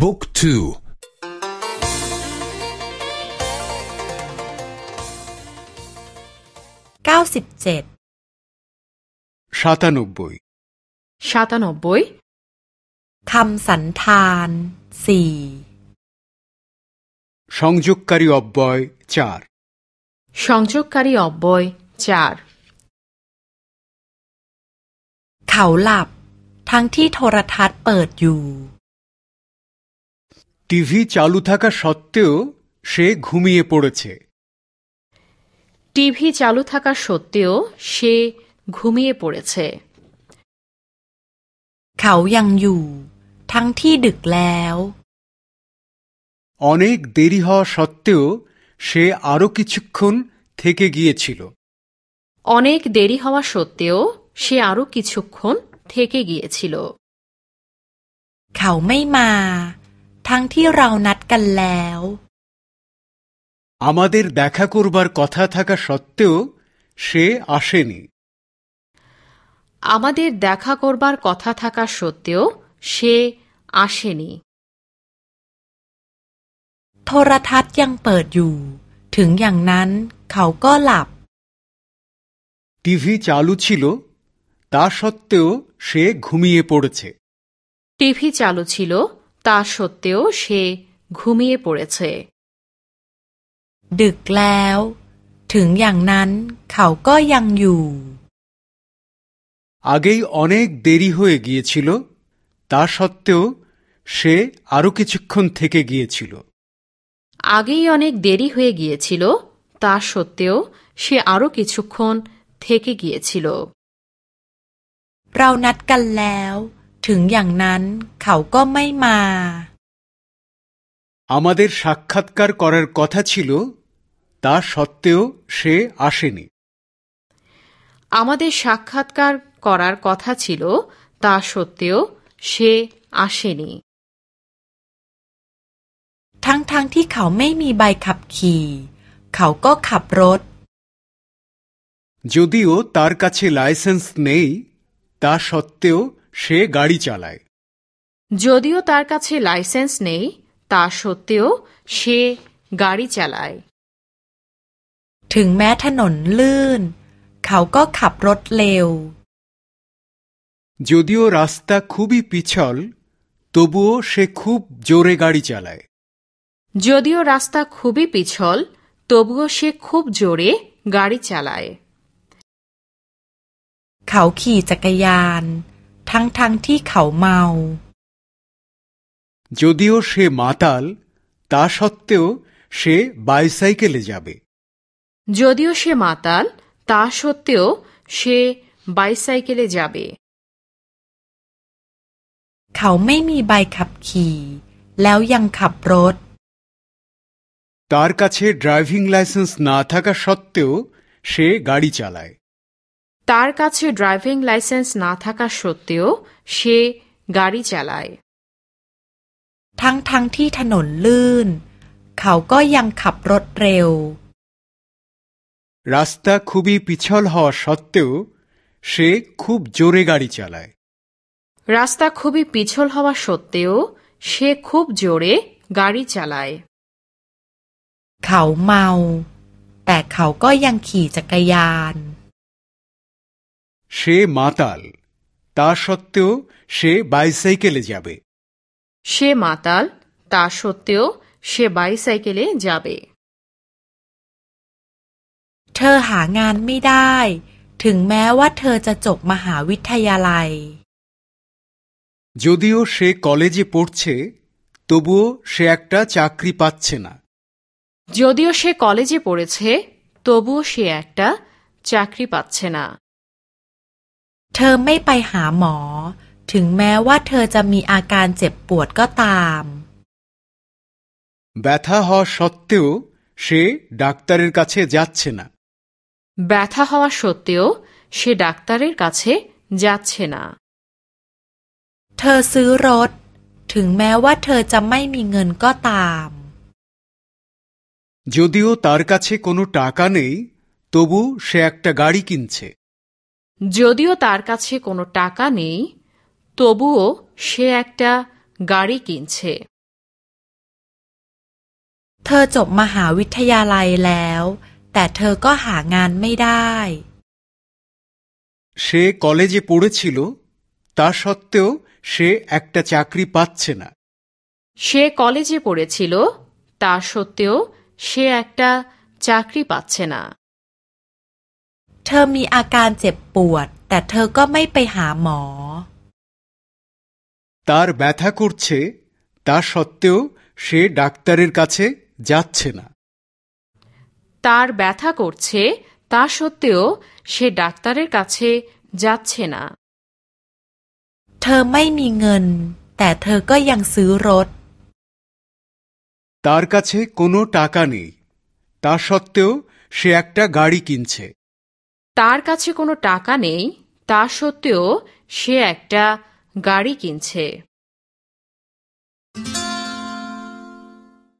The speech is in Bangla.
บุ๊กทูเก้าสิบเจ็ดชาตานบุยชาตานบุยคำสันธานสี่ชองจุกคาริอบบอยจาร์ชองจุกคาริอบบอยจาร์เขาหลับทั้งที่โทรทัศน์เปิดอยู่ টিভি চালু থাকা সত্ত্বেও সে ঘুমিয়ে পড়েছে টিভি চালু থাকা সত্ত্বেও সে ঘুমিয়ে পড়েছে เขายังอยู่ ทั้งที่ดึกแล้ว অনেক দেরি হওয়া সত্ত্বেও সে আরও কিছুক্ষণ থেকে গিয়েছিল অনেক দেরি হওয়া সত্ত্বেও সে আরও কিছুক্ষণ থেকে গিয়েছিল เขาไม่มา ทั้งที่เรานัดกันแล้ว আমাদের দেখা করবার কথা থাকা সত্ত্বেও সে আসেনি আমাদের দেখা করবার কথা থাকা সত্ত্বেও সে আসেনি โทรทัศน์ยังเปิดอยู่ ถึงอย่างนั้น เขาก็หลับ টিভি চালু ছিল তা সত্ত্বেও সে ঘুমিয়ে পড়েছে টিভি চালু ছিল তা সত্ত্বেও সে ঘুমিয়ে পড়েছে ดึกแล้ว ถึงอย่างนั้น เขาก็ยังอยู่ আগেই অনেক দেরি হয়ে গিয়েছিল তা সত্ত্বেও সে আরও কিছুক্ষণ থেকে গিয়েছিল আগেই অনেক দেরি হয়ে গিয়েছিল তা সত্ত্বেও সে আরও কিছুক্ষণ থেকে গিয়েছিল เรานัดกันแล้ว ถึงอย่างนั้น เขาก็ไม่มา আমাদের সাক্ষাৎকার করার কথা ছিল তা সত্ত্বেও সে আসেনি আমাদের সাক্ষাৎকার করার কথা ছিল তা সত্ত্বেও সে আসেনি ทั้งๆทที่เขาไม่มีใบขับขี่ เขาก็ขับรถ যদিও তার কাছে লাইসেন্স নেই তা সত্ত্বেও সে গাড়ি চালায় যদিও তার কাছে লাইসেন্স নেই তা সত্ত্বেও সে গাড়ি চালায় ถึงแม้ถนนลื่น เขาก็ขับรถเร็ว যদিও রাস্তা খুবই পিছল তবুও সে খুব জোরে গাড়ি চালায় যদিও রাস্তা খুবই পিছল তবুও সে খুব জোরে গাড়ি চালায় เขาขี่จักรยาน ทั้งๆทที่เขาเมา যদিও সে মাতাল তা সত্ত্বেও সে বাইসাইকেলে যাবে যদিও সে মাতাল তা সত্ত্বেও সে বাইসাইকেলে যাবে เขาไม่มีใบขับขี่ แล้วยังขับรถ তার কাছে ড্রাইভিং লাইসেন্স না থাকা সত্ত্বেও সে গাড়ি চালায় তার কাছে ড্রাইভিং লাইসেন্স না থাকা সত্ত্বেও সে গাড়ি চালায় ทั้งๆทที่ถนนลื่น เขาก็ยังขับรถเร็ว রাস্তা খুবই পিছল হওয়া সত্ত্বেও সে খুব জোরে গাড়ি চালায় রাস্তা খুবই পিছল হওয়া সত্ত্বেও সে খুব জোরে গাড়ি চালায় เขาเมา แต่เขาก็ยังขี่จักรยาน সে মাতাল তা সত্ত্বেও সে বাইসাইকেলে যাবে সে মাতাল তা সত্ত্বেও সে বাইসাইকেলে যাবে เธอหางานไม่ได้ ถึงแม้ว่าเธอจะจบมหาวิทยาลัย যদিও সে কলেজে পড়ছে তবুও সে একটা চাকরি পাচ্ছে না যদিও সে কলেজে পড়েছে তবুও সে একটা চাকরি পাচ্ছে না เธอไม่ไปหาหมอ ถึงแม้ว่าเธอจะมีอาการเจ็บปวดก็ตาม ব্যথা হওয়া সত্ত্বেও সে ডাক্তারের কাছে যাচ্ছে না ব্যথা হওয়া সত্ত্বেও সে ডাক্তারের কাছে যাচ্ছে না เธอซื้อรถ ถึงแม้ว่าเธอจะไม่มีเงินก็ตาม যদিও তার কাছে কোনো টাকা নেই তবু সে একটা গাড়ি কিনছে যদিও তার কাছে কোনো টাকা নেই তবুও সে একটা গাড়ি কিনছে เธอจบมหาวิทยาลัยแล้ว แต่เธอก็หางานไม่ได้ সে কলেজে পড়েছিল তা সত্ত্বেও সে একটা চাকরি পাচ্ছে না সে কলেজে পড়েছিল তা সত্ত্বেও সে একটা চাকরি পাচ্ছে না เธอมีอาการเจ็บปวด แต่เธอก็ไม่ไปหาหมอ তার ব্যথা করছে তা সত্ত্বেও সে ডাক্তারের কাছে যাচ্ছে না তার ব্যথা করছে তা সত্ত্বেও সে ডাক্তারের কাছে যাচ্ছে না เธอไม่มีเงิน แต่เธอก็ยังซื้อรถ তার কাছে কোনো টাকা নেই তা সত্ত্বেও সে একটা গাড়ি কিনছে তার কাছে কোনো টাকা নেই তা সত্ত্বেও সে একটা গাড়ি কিনছে।